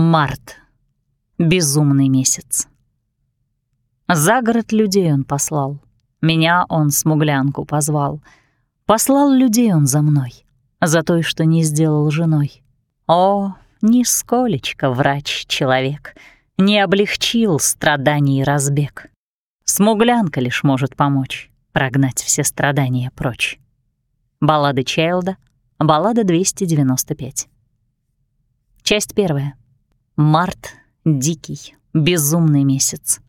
Март. Безумный месяц. За город людей он послал. Меня он смуглянку позвал. Послал людей он за мной, за той, что не сделал женой. О, нисколечко врач-человек не облегчил страданий разбег. Смуглянка лишь может помочь прогнать все страдания прочь. Баллады Чайлда, баллада 295. Часть первая. Март — дикий, безумный месяц.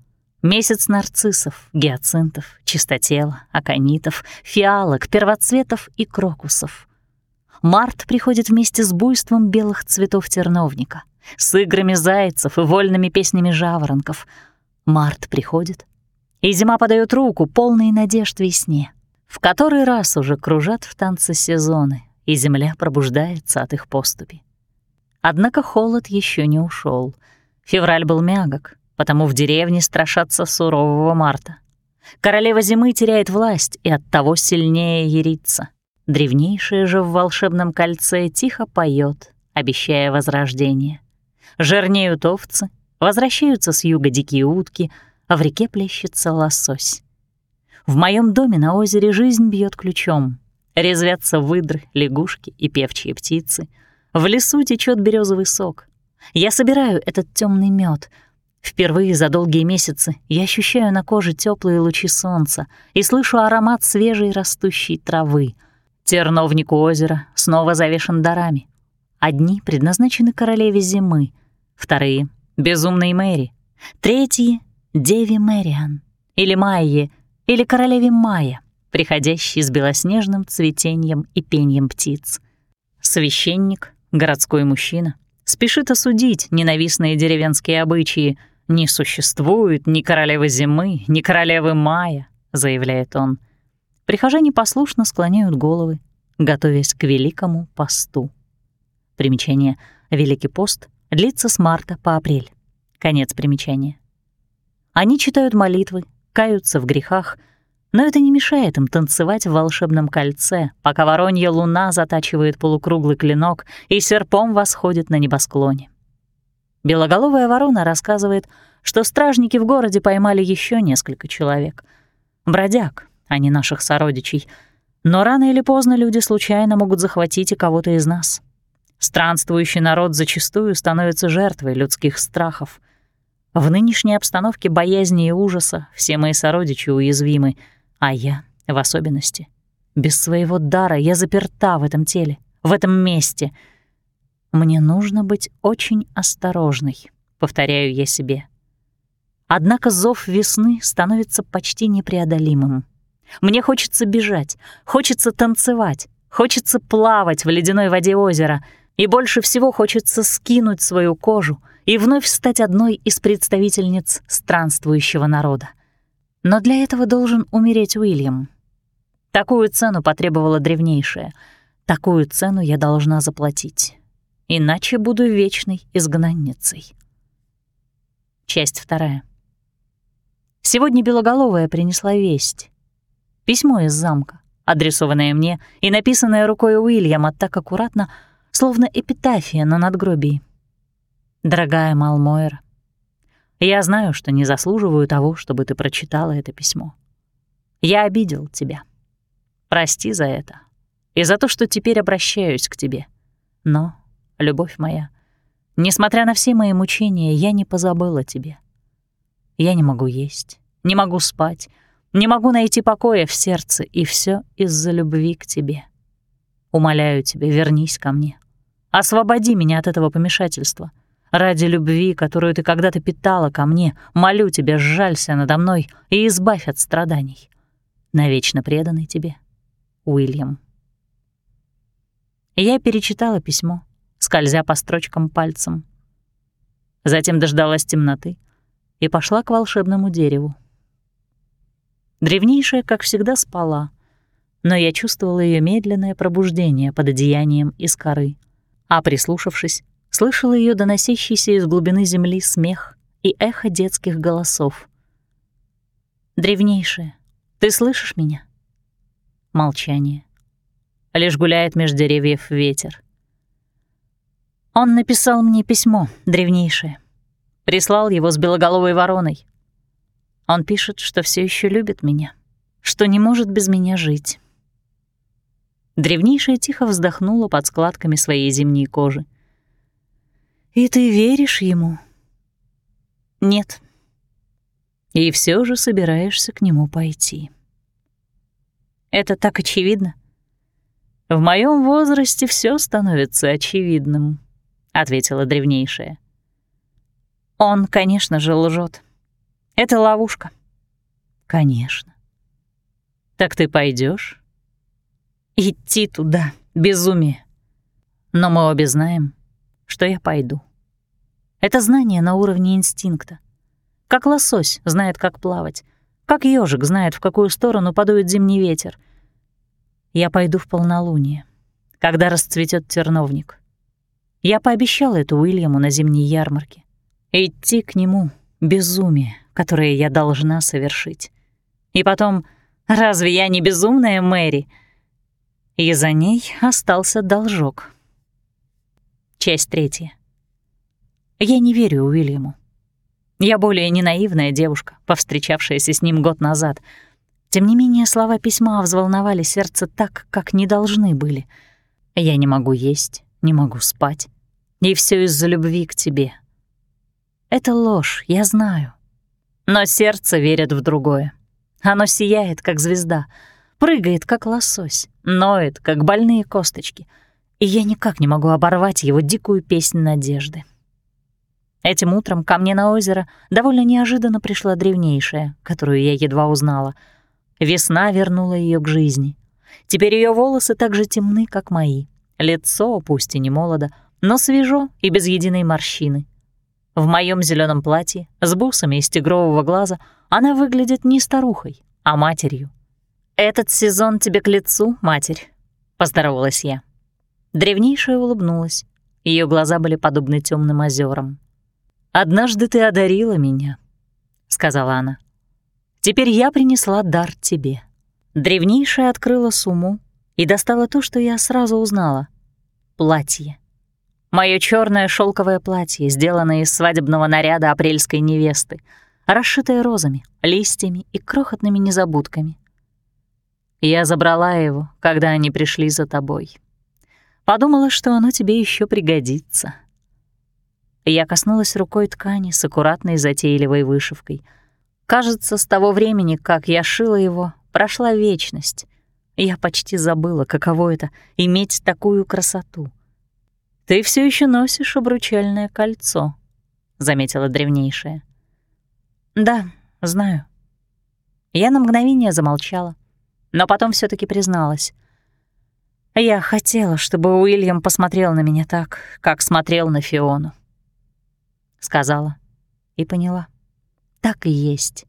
Месяц нарциссов, гиацинтов, чистотела, аконитов, фиалок, первоцветов и крокусов. Март приходит вместе с буйством белых цветов терновника, с играми зайцев и вольными песнями жаворонков. Март приходит, и зима подает руку, полные надежд весне. В который раз уже кружат в танце сезоны, и земля пробуждается от их поступи. Однако холод еще не ушел. Февраль был мягок, потому в деревне страшатся сурового марта. Королева зимы теряет власть и оттого сильнее ярится. Древнейшая же в волшебном кольце тихо поет, обещая возрождение. Жирнеют овцы, возвращаются с юга дикие утки, а в реке плещется лосось. В моем доме на озере жизнь бьет ключом. Резвятся выдры, лягушки и певчие птицы — в лесу течет березовый сок. Я собираю этот темный мед. Впервые за долгие месяцы я ощущаю на коже теплые лучи солнца и слышу аромат свежей растущей травы. Терновник у озера снова завешен дарами. Одни предназначены королеве зимы, вторые — безумной Мэри, третьи — деве Мэриан, или Майе, или королеве Майя, приходящей с белоснежным цветением и пением птиц. Священник городской мужчина, спешит осудить ненавистные деревенские обычаи. «Не существует ни королевы зимы, ни королевы мая», — заявляет он. Прихожане послушно склоняют головы, готовясь к великому посту. Примечание «Великий пост» длится с марта по апрель. Конец примечания. Они читают молитвы, каются в грехах — но это не мешает им танцевать в волшебном кольце, пока воронья луна затачивает полукруглый клинок и серпом восходит на небосклоне. Белоголовая ворона рассказывает, что стражники в городе поймали еще несколько человек. Бродяг, а не наших сородичей. Но рано или поздно люди случайно могут захватить и кого-то из нас. Странствующий народ зачастую становится жертвой людских страхов. В нынешней обстановке боязни и ужаса все мои сородичи уязвимы — а я в особенности. Без своего дара я заперта в этом теле, в этом месте. Мне нужно быть очень осторожной, повторяю я себе. Однако зов весны становится почти непреодолимым. Мне хочется бежать, хочется танцевать, хочется плавать в ледяной воде озера, и больше всего хочется скинуть свою кожу и вновь стать одной из представительниц странствующего народа. Но для этого должен умереть Уильям. Такую цену потребовала древнейшая. Такую цену я должна заплатить. Иначе буду вечной изгнанницей. Часть вторая. Сегодня Белоголовая принесла весть. Письмо из замка, адресованное мне и написанное рукой Уильяма так аккуратно, словно эпитафия на надгробии. «Дорогая Малмойра, я знаю, что не заслуживаю того, чтобы ты прочитала это письмо. Я обидел тебя. Прости за это. И за то, что теперь обращаюсь к тебе. Но, любовь моя, несмотря на все мои мучения, я не позабыла тебе. Я не могу есть, не могу спать, не могу найти покоя в сердце, и все из-за любви к тебе. Умоляю тебя, вернись ко мне. Освободи меня от этого помешательства — Ради любви, которую ты когда-то питала ко мне, молю тебя, сжалься надо мной и избавь от страданий. Навечно преданный тебе, Уильям. Я перечитала письмо, скользя по строчкам пальцем. Затем дождалась темноты и пошла к волшебному дереву. Древнейшая, как всегда, спала, но я чувствовала ее медленное пробуждение под одеянием из коры, а, прислушавшись, слышала ее доносящийся из глубины земли смех и эхо детских голосов. «Древнейшая, ты слышишь меня?» Молчание. Лишь гуляет меж деревьев ветер. Он написал мне письмо, древнейшее. Прислал его с белоголовой вороной. Он пишет, что все еще любит меня, что не может без меня жить. Древнейшая тихо вздохнула под складками своей зимней кожи. «И ты веришь ему?» «Нет». «И все же собираешься к нему пойти». «Это так очевидно?» «В моем возрасте все становится очевидным», — ответила древнейшая. «Он, конечно же, лжет. Это ловушка». «Конечно». «Так ты пойдешь? «Идти туда — безумие. Но мы обе знаем, что я пойду. Это знание на уровне инстинкта. Как лосось знает, как плавать, как ежик знает, в какую сторону подует зимний ветер. Я пойду в полнолуние, когда расцветет терновник. Я пообещала это Уильяму на зимней ярмарке. Идти к нему — безумие, которое я должна совершить. И потом, разве я не безумная Мэри? И за ней остался должок. Часть третья. Я не верю Уильяму. Я более не наивная девушка, повстречавшаяся с ним год назад. Тем не менее, слова письма взволновали сердце так, как не должны были. Я не могу есть, не могу спать. И все из-за любви к тебе. Это ложь, я знаю. Но сердце верит в другое. Оно сияет, как звезда, прыгает, как лосось, ноет, как больные косточки. И я никак не могу оборвать его дикую песнь надежды. Этим утром ко мне на озеро довольно неожиданно пришла древнейшая, которую я едва узнала. Весна вернула ее к жизни. Теперь ее волосы так же темны, как мои. Лицо, пусть и не молодо, но свежо и без единой морщины. В моем зеленом платье с бусами из тигрового глаза она выглядит не старухой, а матерью. «Этот сезон тебе к лицу, матерь», — поздоровалась я. Древнейшая улыбнулась. Ее глаза были подобны темным озерам. «Однажды ты одарила меня», — сказала она. «Теперь я принесла дар тебе». Древнейшая открыла сумму и достала то, что я сразу узнала — платье. Моё чёрное шёлковое платье, сделанное из свадебного наряда апрельской невесты, расшитое розами, листьями и крохотными незабудками. Я забрала его, когда они пришли за тобой. Подумала, что оно тебе ещё пригодится. Я коснулась рукой ткани с аккуратной затейливой вышивкой. Кажется, с того времени, как я шила его, прошла вечность. Я почти забыла, каково это — иметь такую красоту — «Ты все еще носишь обручальное кольцо», — заметила древнейшая. «Да, знаю». Я на мгновение замолчала, но потом все таки призналась. Я хотела, чтобы Уильям посмотрел на меня так, как смотрел на Фиону. Сказала и поняла. Так и есть.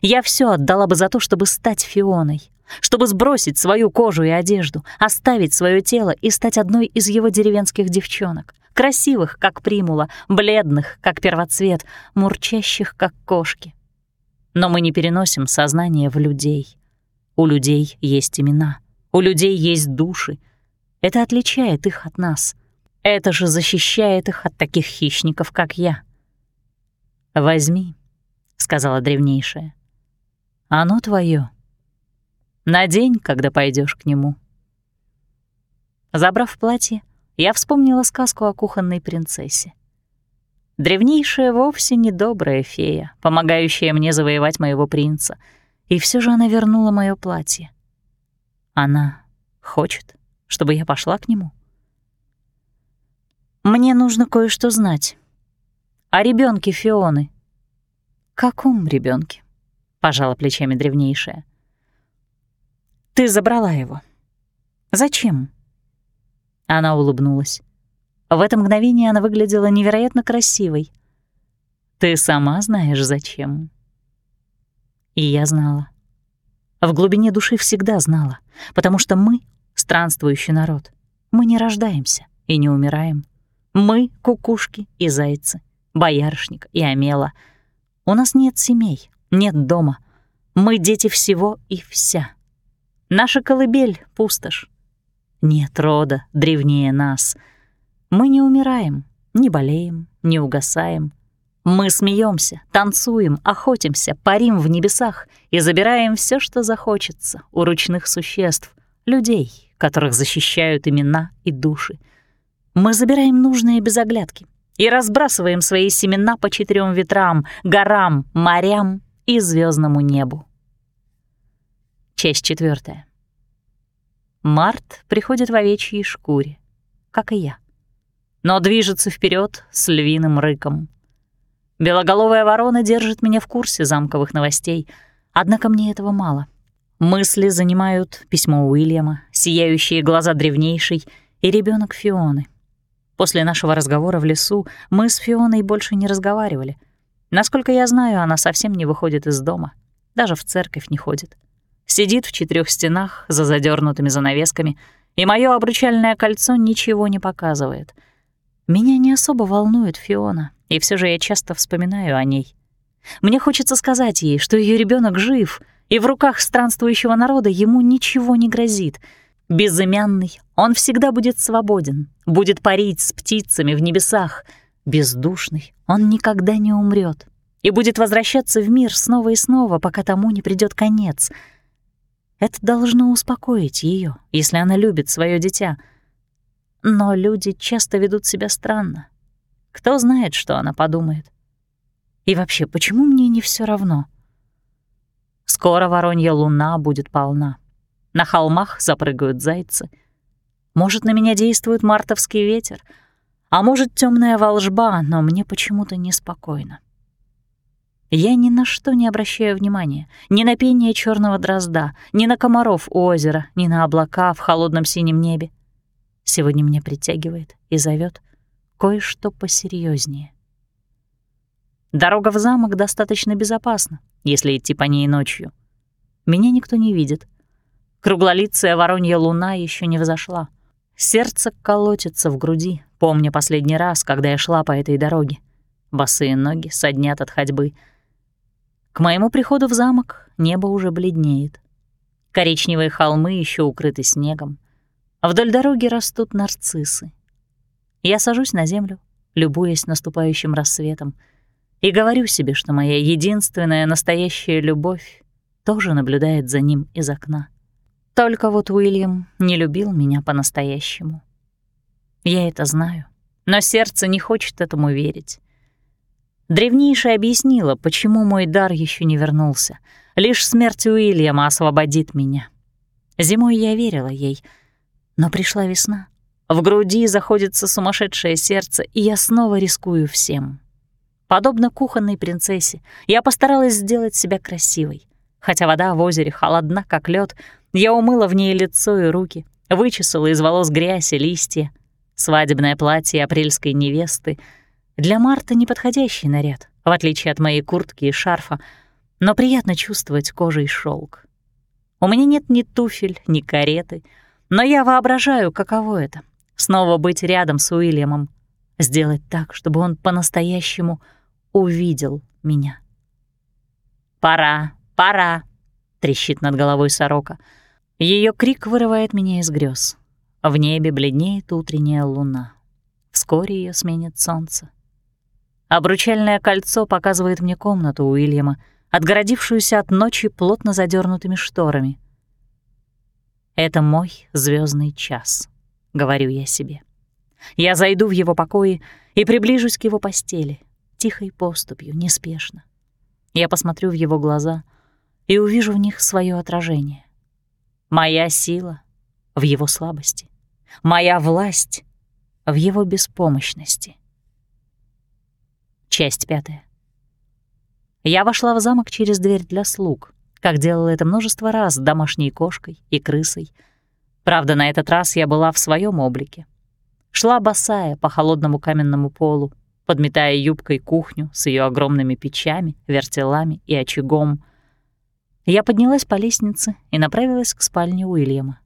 Я все отдала бы за то, чтобы стать Фионой, чтобы сбросить свою кожу и одежду, оставить свое тело и стать одной из его деревенских девчонок, красивых, как примула, бледных, как первоцвет, мурчащих, как кошки. Но мы не переносим сознание в людей. У людей есть имена, у людей есть души. Это отличает их от нас. Это же защищает их от таких хищников, как я. «Возьми», — сказала древнейшая. «Оно твое. Надень, когда пойдешь к нему. Забрав платье, я вспомнила сказку о кухонной принцессе. Древнейшая вовсе не добрая фея, помогающая мне завоевать моего принца, и все же она вернула мое платье. Она хочет, чтобы я пошла к нему. Мне нужно кое-что знать. О ребенке Фионы. Каком ребенке? пожала плечами древнейшая. Ты забрала его. Зачем? Она улыбнулась. В это мгновение она выглядела невероятно красивой. Ты сама знаешь, зачем. И я знала. В глубине души всегда знала, потому что мы — странствующий народ. Мы не рождаемся и не умираем. Мы — кукушки и зайцы, боярышник и омела. У нас нет семей, нет дома. Мы — дети всего и вся. Наша колыбель — пустошь. Нет рода древнее нас. Мы не умираем, не болеем, не угасаем. Мы смеемся, танцуем, охотимся, парим в небесах и забираем все, что захочется у ручных существ, людей, которых защищают имена и души. Мы забираем нужные без оглядки и разбрасываем свои семена по четырем ветрам, горам, морям и звездному небу. Часть четвертая. Март приходит в овечьей шкуре, как и я, но движется вперед с львиным рыком — Белоголовая ворона держит меня в курсе замковых новостей, однако мне этого мало. Мысли занимают письмо Уильяма, сияющие глаза древнейшей и ребенок Фионы. После нашего разговора в лесу мы с Фионой больше не разговаривали. Насколько я знаю, она совсем не выходит из дома, даже в церковь не ходит. Сидит в четырех стенах за задернутыми занавесками, и мое обручальное кольцо ничего не показывает. Меня не особо волнует Фиона — и все же я часто вспоминаю о ней. Мне хочется сказать ей, что ее ребенок жив, и в руках странствующего народа ему ничего не грозит. Безымянный, он всегда будет свободен, будет парить с птицами в небесах. Бездушный, он никогда не умрет и будет возвращаться в мир снова и снова, пока тому не придет конец. Это должно успокоить ее, если она любит свое дитя. Но люди часто ведут себя странно, кто знает, что она подумает. И вообще, почему мне не все равно? Скоро воронья луна будет полна. На холмах запрыгают зайцы. Может, на меня действует мартовский ветер, а может, темная волжба, но мне почему-то неспокойно. Я ни на что не обращаю внимания, ни на пение черного дрозда, ни на комаров у озера, ни на облака в холодном синем небе. Сегодня меня притягивает и зовет кое-что посерьезнее. Дорога в замок достаточно безопасна, если идти по ней ночью. Меня никто не видит. Круглолицая воронья луна еще не взошла. Сердце колотится в груди, помня последний раз, когда я шла по этой дороге. Босые ноги соднят от ходьбы. К моему приходу в замок небо уже бледнеет. Коричневые холмы еще укрыты снегом. Вдоль дороги растут нарциссы. Я сажусь на землю, любуясь наступающим рассветом, и говорю себе, что моя единственная настоящая любовь тоже наблюдает за ним из окна. Только вот Уильям не любил меня по-настоящему. Я это знаю, но сердце не хочет этому верить. Древнейшая объяснила, почему мой дар еще не вернулся. Лишь смерть Уильяма освободит меня. Зимой я верила ей, но пришла весна — в груди заходится сумасшедшее сердце, и я снова рискую всем. Подобно кухонной принцессе, я постаралась сделать себя красивой. Хотя вода в озере холодна, как лед, я умыла в ней лицо и руки, вычесала из волос грязь и листья. Свадебное платье апрельской невесты — для Марта неподходящий наряд, в отличие от моей куртки и шарфа, но приятно чувствовать кожей шелк. У меня нет ни туфель, ни кареты, но я воображаю, каково это снова быть рядом с Уильямом, сделать так, чтобы он по-настоящему увидел меня. «Пора, пора!» — трещит над головой сорока. Ее крик вырывает меня из грез. В небе бледнеет утренняя луна. Вскоре ее сменит солнце. Обручальное кольцо показывает мне комнату Уильяма, отгородившуюся от ночи плотно задернутыми шторами. Это мой звездный час говорю я себе. Я зайду в его покои и приближусь к его постели, тихой поступью, неспешно. Я посмотрю в его глаза и увижу в них свое отражение. Моя сила в его слабости, моя власть в его беспомощности. Часть пятая. Я вошла в замок через дверь для слуг, как делала это множество раз с домашней кошкой и крысой — Правда, на этот раз я была в своем облике. Шла босая по холодному каменному полу, подметая юбкой кухню с ее огромными печами, вертелами и очагом. Я поднялась по лестнице и направилась к спальне Уильяма.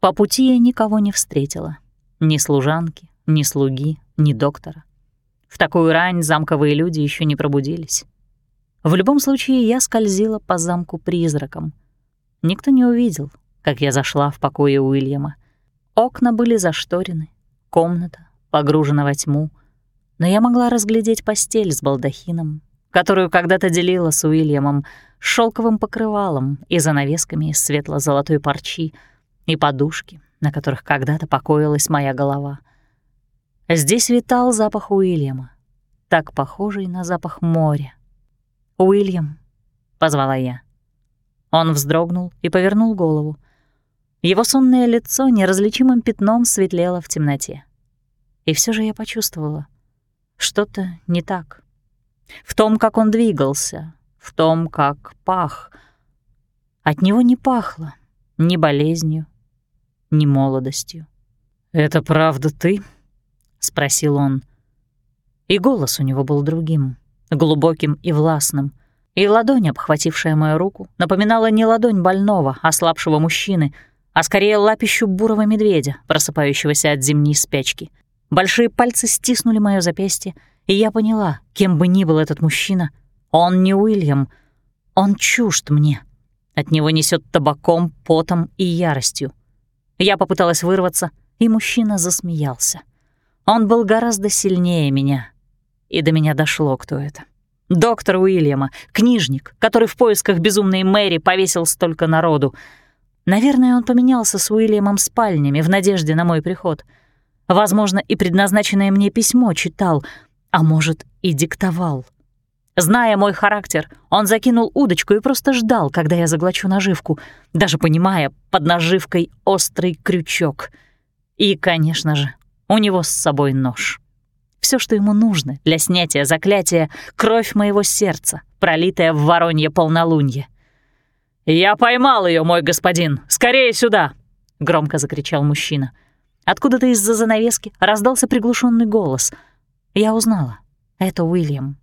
По пути я никого не встретила. Ни служанки, ни слуги, ни доктора. В такую рань замковые люди еще не пробудились. В любом случае, я скользила по замку призраком. Никто не увидел, как я зашла в покое Уильяма. Окна были зашторены, комната погружена во тьму, но я могла разглядеть постель с балдахином, которую когда-то делила с Уильямом, шелковым покрывалом и занавесками из светло-золотой парчи и подушки, на которых когда-то покоилась моя голова. Здесь витал запах Уильяма, так похожий на запах моря. «Уильям», — позвала я. Он вздрогнул и повернул голову. Его сонное лицо неразличимым пятном светлело в темноте. И все же я почувствовала, что-то не так. В том, как он двигался, в том, как пах. От него не пахло ни болезнью, ни молодостью. «Это правда ты?» — спросил он. И голос у него был другим, глубоким и властным. И ладонь, обхватившая мою руку, напоминала не ладонь больного, ослабшего мужчины, а скорее лапищу бурого медведя, просыпающегося от зимней спячки. Большие пальцы стиснули моё запястье, и я поняла, кем бы ни был этот мужчина, он не Уильям, он чужд мне. От него несет табаком, потом и яростью. Я попыталась вырваться, и мужчина засмеялся. Он был гораздо сильнее меня, и до меня дошло, кто это. Доктор Уильяма, книжник, который в поисках безумной Мэри повесил столько народу. Наверное, он поменялся с Уильямом спальнями в надежде на мой приход. Возможно, и предназначенное мне письмо читал — а может, и диктовал. Зная мой характер, он закинул удочку и просто ждал, когда я заглочу наживку, даже понимая, под наживкой острый крючок. И, конечно же, у него с собой нож. Все, что ему нужно для снятия заклятия — кровь моего сердца, пролитая в воронье полнолунье. «Я поймал ее, мой господин! Скорее сюда!» — громко закричал мужчина. Откуда-то из-за занавески раздался приглушенный голос — я узнала. Это Уильям.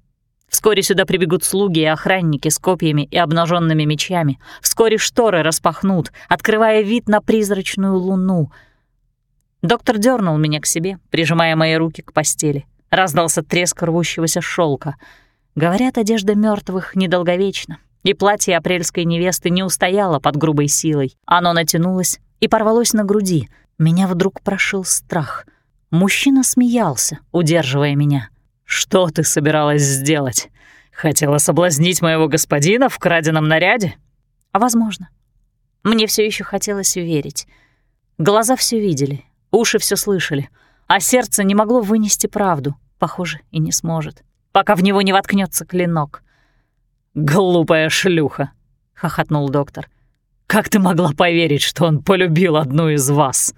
Вскоре сюда прибегут слуги и охранники с копьями и обнаженными мечами. Вскоре шторы распахнут, открывая вид на призрачную луну. Доктор дернул меня к себе, прижимая мои руки к постели. Раздался треск рвущегося шелка. Говорят, одежда мертвых недолговечна, и платье апрельской невесты не устояло под грубой силой. Оно натянулось и порвалось на груди. Меня вдруг прошил страх — Мужчина смеялся, удерживая меня. «Что ты собиралась сделать? Хотела соблазнить моего господина в краденом наряде?» «А возможно. Мне все еще хотелось верить. Глаза все видели, уши все слышали, а сердце не могло вынести правду, похоже, и не сможет, пока в него не воткнется клинок». «Глупая шлюха!» — хохотнул доктор. «Как ты могла поверить, что он полюбил одну из вас?»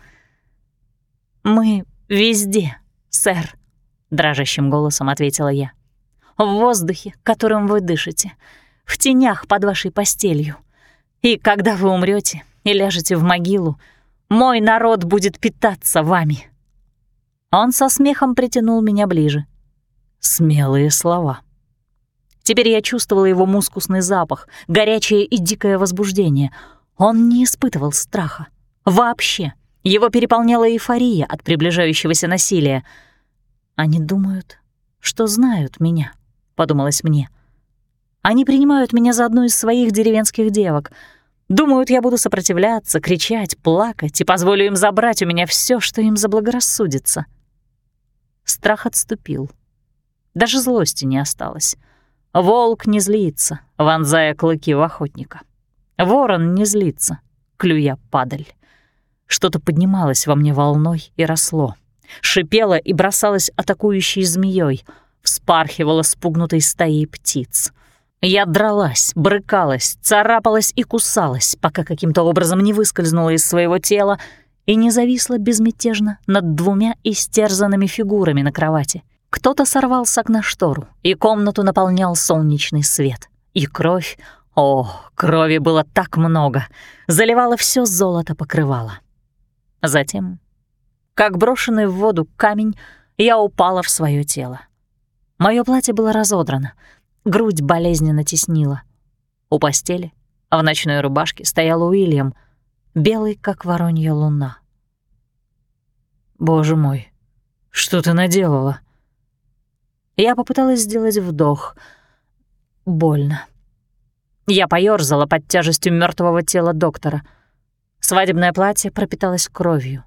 «Мы «Везде, сэр», — дрожащим голосом ответила я. «В воздухе, которым вы дышите, в тенях под вашей постелью. И когда вы умрете и ляжете в могилу, мой народ будет питаться вами». Он со смехом притянул меня ближе. Смелые слова. Теперь я чувствовала его мускусный запах, горячее и дикое возбуждение. Он не испытывал страха. Вообще. Его переполняла эйфория от приближающегося насилия. «Они думают, что знают меня», — подумалось мне. «Они принимают меня за одну из своих деревенских девок. Думают, я буду сопротивляться, кричать, плакать и позволю им забрать у меня все, что им заблагорассудится». Страх отступил. Даже злости не осталось. Волк не злится, вонзая клыки в охотника. Ворон не злится, клюя падаль. Что-то поднималось во мне волной и росло. Шипело и бросалось атакующей змеей, вспархивало спугнутой стаей птиц. Я дралась, брыкалась, царапалась и кусалась, пока каким-то образом не выскользнула из своего тела и не зависла безмятежно над двумя истерзанными фигурами на кровати. Кто-то сорвал с окна штору, и комнату наполнял солнечный свет. И кровь, о, крови было так много, заливала все золото покрывало. Затем, как брошенный в воду камень, я упала в свое тело. Мое платье было разодрано, грудь болезненно теснила. У постели, в ночной рубашке, стоял Уильям, белый, как воронья луна. «Боже мой, что ты наделала?» Я попыталась сделать вдох. Больно. Я поёрзала под тяжестью мертвого тела доктора — Свадебное платье пропиталось кровью.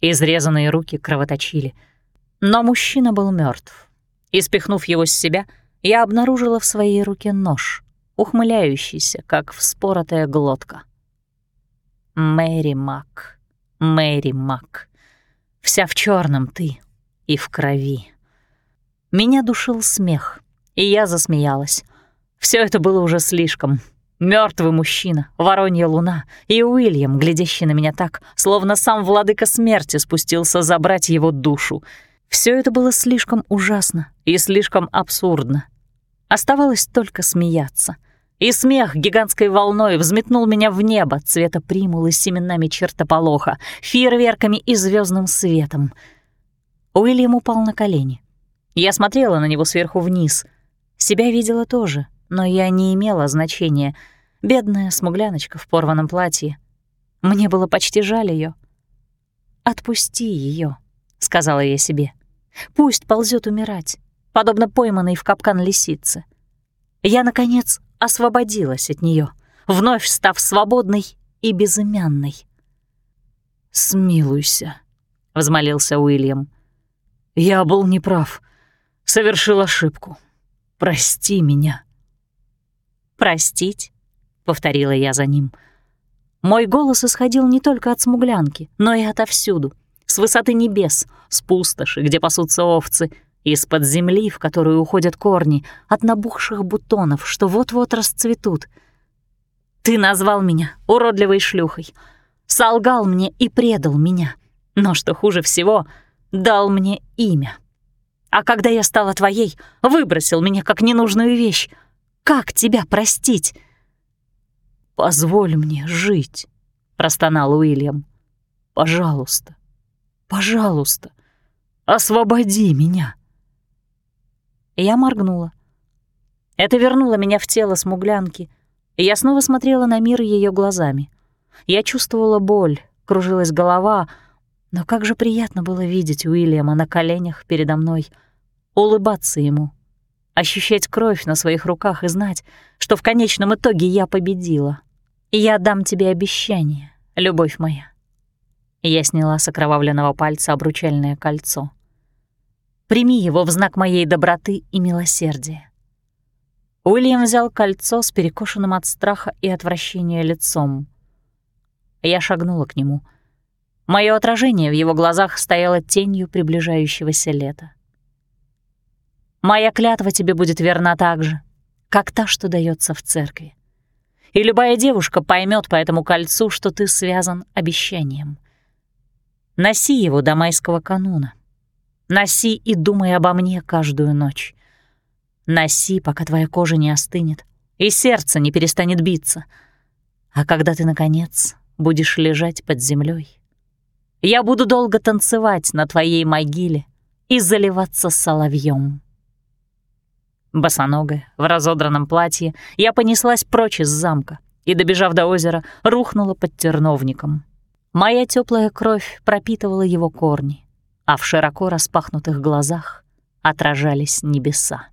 Изрезанные руки кровоточили. Но мужчина был мертв. И спихнув его с себя, я обнаружила в своей руке нож, ухмыляющийся, как вспоротая глотка. Мэри Мак, Мэри Мак, вся в черном ты и в крови. Меня душил смех, и я засмеялась. Все это было уже слишком. Мертвый мужчина, воронья луна и Уильям, глядящий на меня так, словно сам владыка смерти спустился забрать его душу. Все это было слишком ужасно и слишком абсурдно. Оставалось только смеяться. И смех гигантской волной взметнул меня в небо цвета примулы с семенами чертополоха, фейерверками и звездным светом. Уильям упал на колени. Я смотрела на него сверху вниз. Себя видела тоже — но я не имела значения. Бедная смугляночка в порванном платье. Мне было почти жаль ее. «Отпусти ее, сказала я себе. «Пусть ползет умирать, подобно пойманной в капкан лисицы». Я, наконец, освободилась от нее, вновь став свободной и безымянной. «Смилуйся», — взмолился Уильям. «Я был неправ, совершил ошибку. Прости меня». «Простить», — повторила я за ним. Мой голос исходил не только от смуглянки, но и отовсюду, с высоты небес, с пустоши, где пасутся овцы, из-под земли, в которую уходят корни, от набухших бутонов, что вот-вот расцветут. Ты назвал меня уродливой шлюхой, солгал мне и предал меня, но, что хуже всего, дал мне имя. А когда я стала твоей, выбросил меня как ненужную вещь, как тебя простить?» «Позволь мне жить», — простонал Уильям. «Пожалуйста, пожалуйста, освободи меня». Я моргнула. Это вернуло меня в тело смуглянки, и я снова смотрела на мир ее глазами. Я чувствовала боль, кружилась голова, но как же приятно было видеть Уильяма на коленях передо мной, улыбаться ему — ощущать кровь на своих руках и знать, что в конечном итоге я победила. я дам тебе обещание, любовь моя. Я сняла с окровавленного пальца обручальное кольцо. Прими его в знак моей доброты и милосердия. Уильям взял кольцо с перекошенным от страха и отвращения лицом. Я шагнула к нему. Мое отражение в его глазах стояло тенью приближающегося лета. Моя клятва тебе будет верна так же, как та, что дается в церкви. И любая девушка поймет по этому кольцу, что ты связан обещанием. Носи его до майского кануна. Носи и думай обо мне каждую ночь. Носи, пока твоя кожа не остынет, и сердце не перестанет биться. А когда ты, наконец, будешь лежать под землей, я буду долго танцевать на твоей могиле и заливаться соловьем. Босоногая, в разодранном платье, я понеслась прочь из замка и, добежав до озера, рухнула под терновником. Моя теплая кровь пропитывала его корни, а в широко распахнутых глазах отражались небеса.